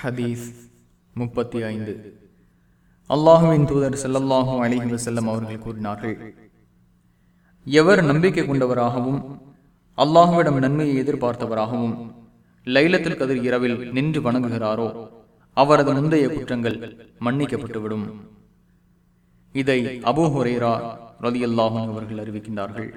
ஹதீஸ் முப்பத்தி ஐந்து. அல்லாஹுவின் தூதர் ஸல்லல்லாஹு அலிஹி வசல்லம் அவர்கள் கூறினார்கள் எவர் நம்பிக்கை கொண்டவராகவும் அல்லாஹுவிடம் நன்மையை எதிர்பார்த்தவராகவும் லைலத்தில் கதிர் இரவில் நின்று வணங்குகிறாரோ அவரது முந்தைய குற்றங்கள் மன்னிக்கப்பட்டுவிடும். இதை அபு ஹுரேரா ரதியல்லாஹும் அவர்கள் அறிவிக்கின்றார்கள்.